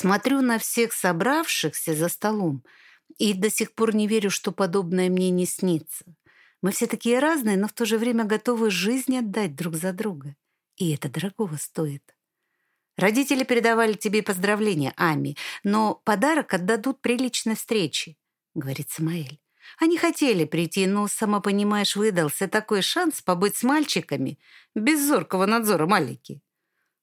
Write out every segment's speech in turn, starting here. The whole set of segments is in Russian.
Смотрю на всех собравшихся за столом и до сих пор не верю, что подобное мне не снится. Мы все такие разные, но в то же время готовы жизнь отдать друг за друга. И это дорогого стоит. Родители передавали тебе поздравления, Ами, но подарок отдадут при личной встрече, говорит Самаэль. Они хотели прийти, но, сама понимаешь, выдался такой шанс побыть с мальчиками без зоркого надзора маленький.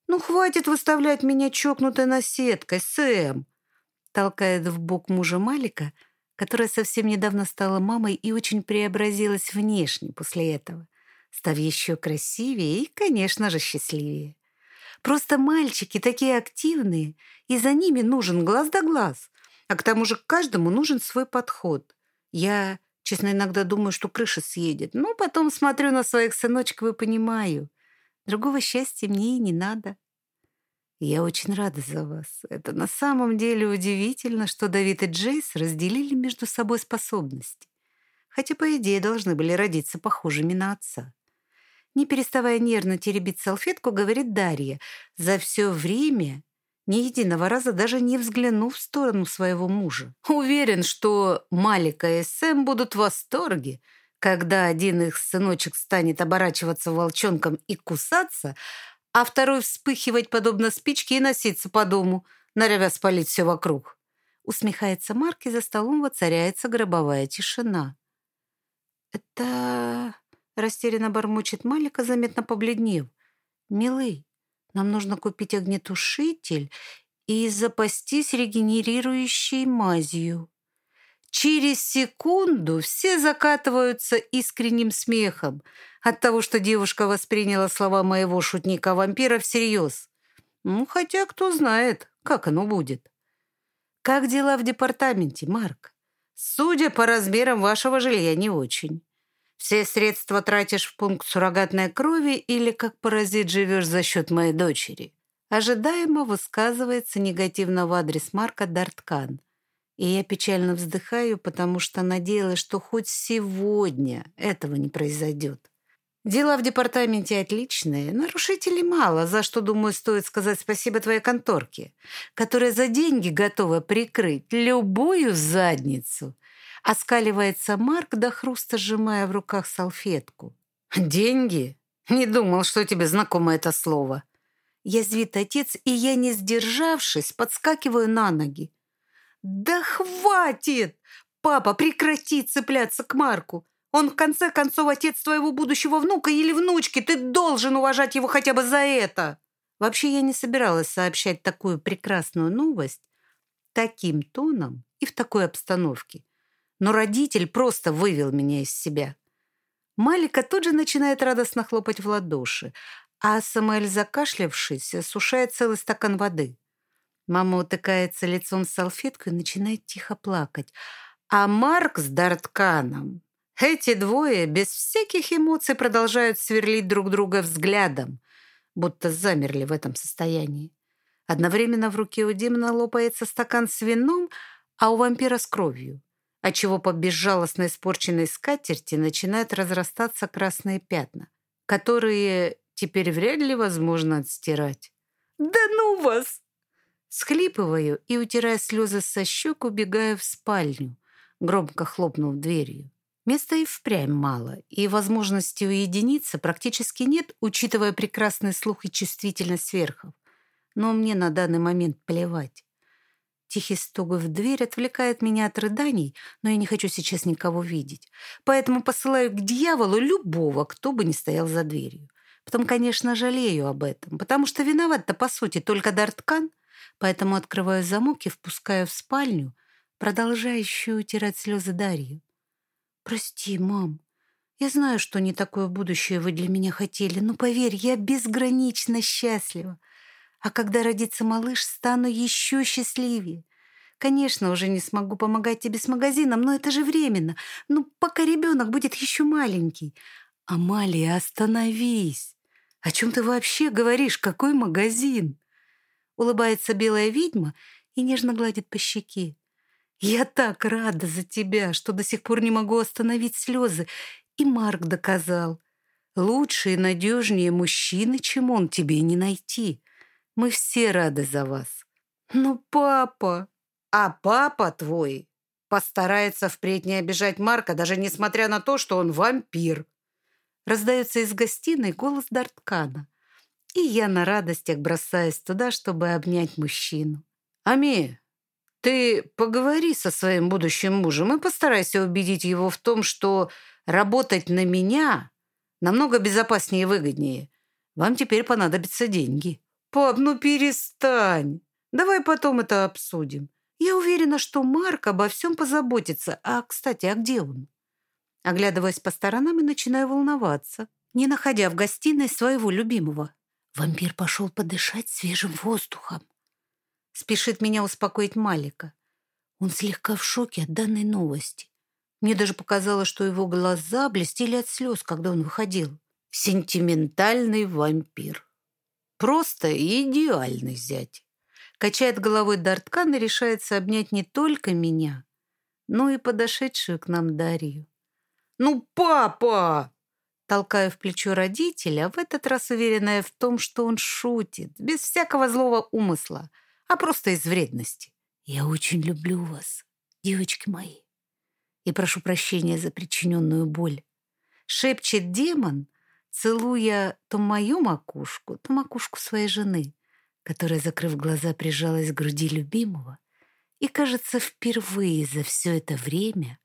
«Ну, хватит выставлять меня чокнутой наседкой, Сэм!» Толкает в бок мужа Малика, которая совсем недавно стала мамой и очень преобразилась внешне после этого, став еще красивее и, конечно же, счастливее. Просто мальчики такие активные, и за ними нужен глаз да глаз, а к тому же каждому нужен свой подход. Я, честно, иногда думаю, что крыша съедет, но потом смотрю на своих сыночков и понимаю, другого счастья мне и не надо. Я очень рада за вас. Это на самом деле удивительно, что Давид и Джейс разделили между собой способности. Хотя, по идее, должны были родиться похожими на отца. Не переставая нервно теребить салфетку, говорит Дарья, за все время ни единого раза даже не взглянув в сторону своего мужа. Уверен, что Малика и Сэм будут в восторге, когда один их сыночек станет оборачиваться волчонком и кусаться, а второй вспыхивать подобно спичке и носиться по дому, норовя спалить все вокруг. Усмехается Марк, и за столом воцаряется гробовая тишина. «Это...» — растерянно бормочет Малика, заметно побледнев. «Милый, нам нужно купить огнетушитель и запастись регенерирующей мазью». Через секунду все закатываются искренним смехом от того, что девушка восприняла слова моего шутника-вампира всерьез. Ну, хотя кто знает, как оно будет. Как дела в департаменте, Марк? Судя по размерам вашего жилья, не очень. Все средства тратишь в пункт суррогатной крови или как паразит живешь за счет моей дочери? Ожидаемо высказывается негативно в адрес Марка Дарткан. И я печально вздыхаю, потому что надеялась, что хоть сегодня этого не произойдет. Дела в департаменте отличные, нарушителей мало, за что, думаю, стоит сказать спасибо твоей конторке, которая за деньги готова прикрыть любую задницу. Оскаливается Марк до хруста, сжимая в руках салфетку. «Деньги? Не думал, что тебе знакомо это слово». Язвит отец, и я, не сдержавшись, подскакиваю на ноги. «Да хватит! Папа, прекрати цепляться к Марку! Он, в конце концов, отец твоего будущего внука или внучки. Ты должен уважать его хотя бы за это!» Вообще, я не собиралась сообщать такую прекрасную новость таким тоном и в такой обстановке. Но родитель просто вывел меня из себя. Малика тут же начинает радостно хлопать в ладоши, а Самуэль, закашлявшись, сушает целый стакан воды. Мама утыкается лицом в салфетку и начинает тихо плакать. А Марк с Дартканом, эти двое без всяких эмоций продолжают сверлить друг друга взглядом, будто замерли в этом состоянии. Одновременно в руке у демона лопается стакан с вином, а у вампира с кровью, отчего по безжалостно испорченной скатерти начинают разрастаться красные пятна, которые теперь вряд ли возможно отстирать. «Да ну вас!» Схлипываю и, утирая слезы со щек, убегаю в спальню, громко хлопнув дверью. Места и впрямь мало, и возможности уединиться практически нет, учитывая прекрасный слух и чувствительность сверхов. Но мне на данный момент плевать. Тихий стук в дверь отвлекает меня от рыданий, но я не хочу сейчас никого видеть. Поэтому посылаю к дьяволу любого, кто бы ни стоял за дверью. Потом, конечно, жалею об этом, потому что виноват-то, по сути, только Дарткан — поэтому открываю замок и впускаю в спальню, продолжающую утирать слезы Дарью. «Прости, мам. Я знаю, что не такое будущее вы для меня хотели, но поверь, я безгранично счастлива. А когда родится малыш, стану еще счастливее. Конечно, уже не смогу помогать тебе с магазином, но это же временно. Ну, пока ребенок будет еще маленький. Амалия, остановись. О чем ты вообще говоришь? Какой магазин? Улыбается белая ведьма и нежно гладит по щеке. «Я так рада за тебя, что до сих пор не могу остановить слезы. И Марк доказал. Лучше и надежнее мужчины, чем он, тебе не найти. Мы все рады за вас». «Ну, папа!» «А папа твой постарается впредь не обижать Марка, даже несмотря на то, что он вампир!» Раздается из гостиной голос Дарткана, и я на радостях бросаюсь туда, чтобы обнять мужчину. «Ами, ты поговори со своим будущим мужем и постарайся убедить его в том, что работать на меня намного безопаснее и выгоднее. Вам теперь понадобятся деньги». «Пап, ну перестань. Давай потом это обсудим. Я уверена, что Марк обо всем позаботится. А, кстати, а где он?» Оглядываясь по сторонам и начинаю волноваться, не находя в гостиной своего любимого. Вампир пошел подышать свежим воздухом. Спешит меня успокоить Малика. Он слегка в шоке от данной новости. Мне даже показалось, что его глаза блестели от слез, когда он выходил. Сентиментальный вампир. Просто идеальный зять. Качает головой Дарткан и решается обнять не только меня, но и подошедшую к нам Дарью. «Ну, папа!» Толкаю в плечо родителя, в этот раз уверенная в том, что он шутит, без всякого злого умысла, а просто из вредности. «Я очень люблю вас, девочки мои, и прошу прощения за причиненную боль», шепчет демон, целуя то мою макушку, то макушку своей жены, которая, закрыв глаза, прижалась к груди любимого, и, кажется, впервые за все это время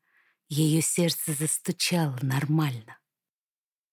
ее сердце застучало нормально.